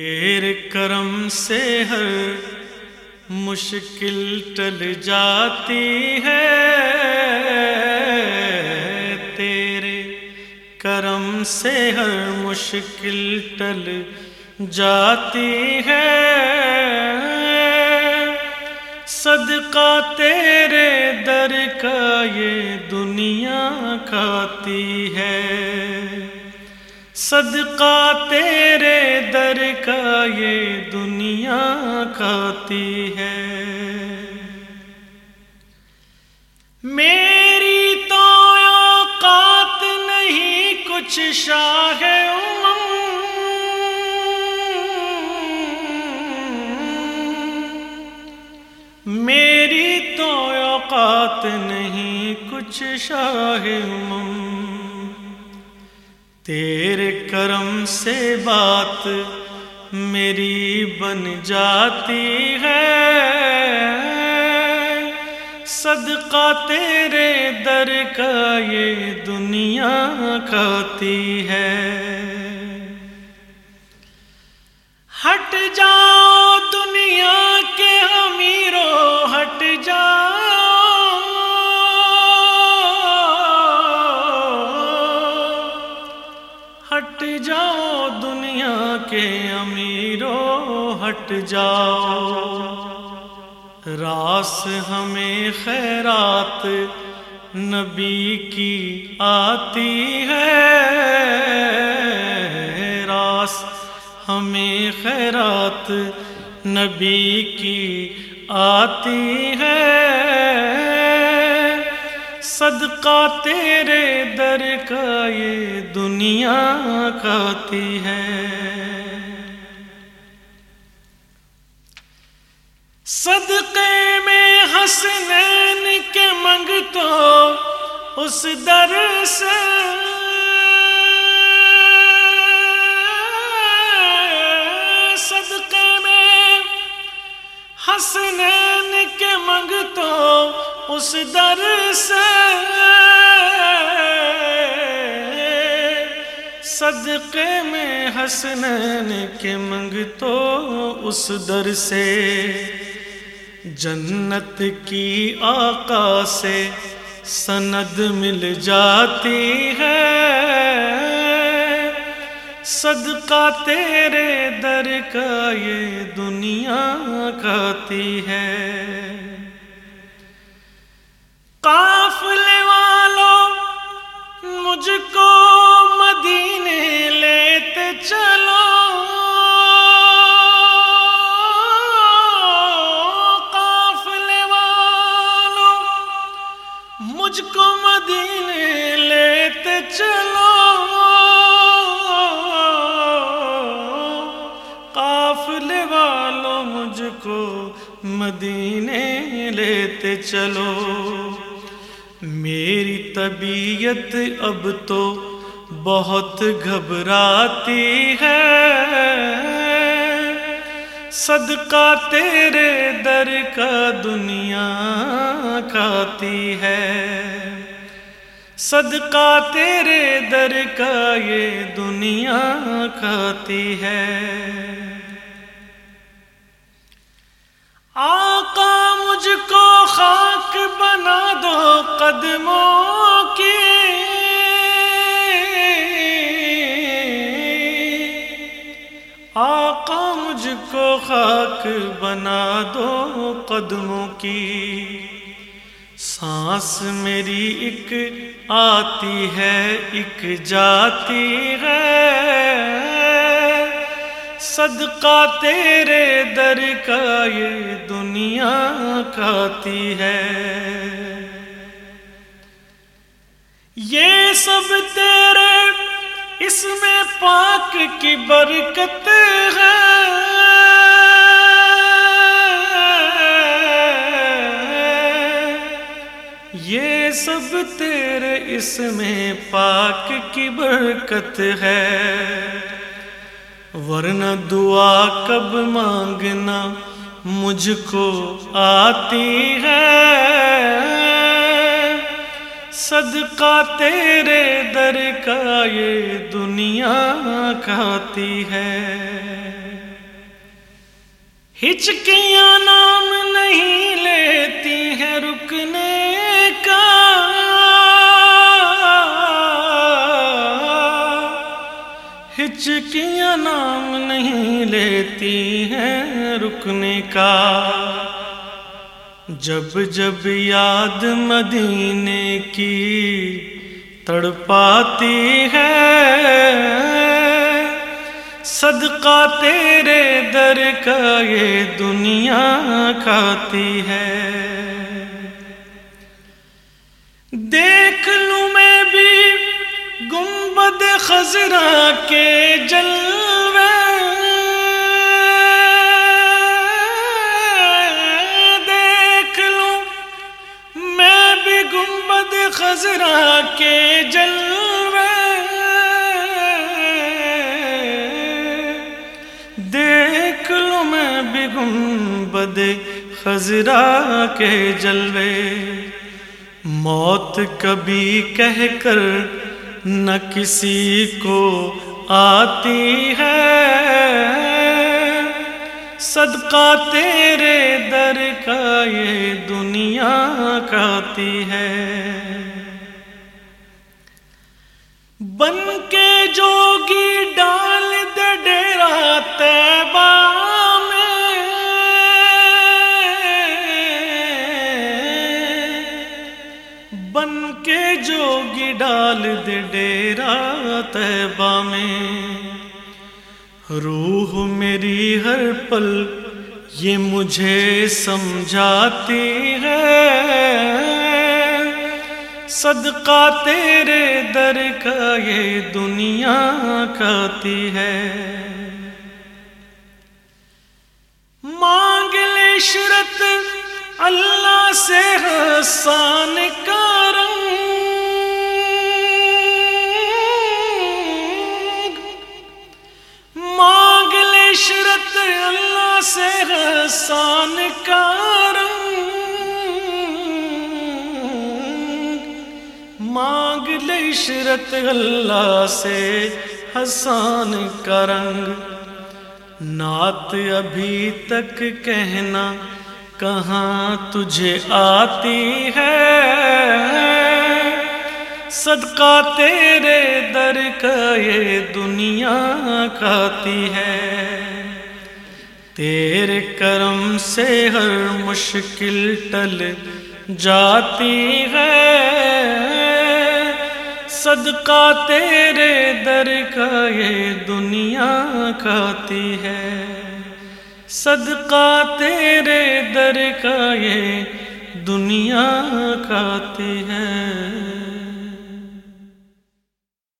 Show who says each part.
Speaker 1: تیرے کرم سے ہر مشکل ٹل جاتی ہے۔ تیرے کرم سے ہر مشکل ٹل جاتی ہے۔ صدقہ تیرے در کا یہ دنیا کھاتی ہے۔ صدقہ تیرے در کا یہ دنیا کھاتی ہے۔ میری تو اوقات نہیں، کچھ شاہ میری تو اوقات نہیں، کچھ شاہ تیرے کرم سے بات میری بن جاتی ہے۔ صدقہ تیرے در کا یہ دنیا کھاتی ہے۔ ہٹ جاؤ جاؤ۔ راس ہمیں خیرات نبی کی آتی ہے۔ راس ہمیں خیرات نبی کی آتی ہے۔ صدقہ تیرے در کا یہ دنیا کھاتی ہے۔ صدقے میں حسنین کے منگ تو اس در سے۔ صدقے میں حسنین کے منگ تو اس در سے۔ صدقے میں حسنین کے منگ تو اس در سے۔ جنت کی آقا سے سند مل جاتی ہے۔ صدقہ تیرے در کا یہ دنیا کھاتی ہے۔ قافلے والوں مجھ کو مدینے لیتے چلو۔ مدینے لیتے چلو۔ میری طبیعت اب تو بہت گھبراتی ہے۔ صدقہ تیرے در کا دنیا کھاتی ہے۔ صدقہ تیرے در کا یہ دنیا کھاتی ہے۔ آقا مجھ کو خاک بنا دو قدموں کی۔ آقا مجھ کو خاک بنا دو قدموں کی۔ سانس میری ایک آتی ہے، ایک جاتی ہے۔ صدقہ تیرے در کا یہ دنیا کھاتی ہے۔ یہ سب تیرے اس میں پاک کی برکت ہے۔ یہ سب تیرے اس میں پاک کی برکت ہے۔ ورنہ دعا کب مانگنا مجھ کو آتی ہے؟ صدقہ تیرے در کا یہ دنیا کھاتی ہے۔ ہچکیاں نام نہیں لیتی ہیں رکنے ہچکیاں نام نہیں لیتی ہیں رکنے کا۔ جب جب یاد مدینے کی تڑپاتی ہے، صدقہ تیرے در کا یہ دنیا کھاتی ہے۔ دیکھ گنبد خزرا کے جلوے۔ دیکھ لوں میں بھی گنبد خزرا کے جلوے۔ گنبد خزرا کے جلوے۔ موت کبھی کہہ کر نہ کسی کو آتی ہے۔ صدقہ تیرے در کا یہ دنیا کھاتی ہے۔ جوگی ڈال دے ڈیرا تیبہ میں۔ روح میری ہر پل یہ مجھے سمجھاتی ہے صدقہ تیرے در کا یہ دنیا کھاتی ہے۔ مانگ لے شرط اللہ سے حسان کا رنگ۔ لے شرط اللہ سے حسان کا رنگ۔ نعت ابھی تک کہنا کہاں تجھے آتی ہے؟ صدقہ تیرے در کا یہ دنیا کھاتی ہے۔ تیرے کرم سے ہر مشکل ٹل جاتی ہے۔ صدقہ تیرے در کا یہ دنیا کھاتی ہے۔ صدقہ تیرے در کا یہ دنیا کھاتی ہے۔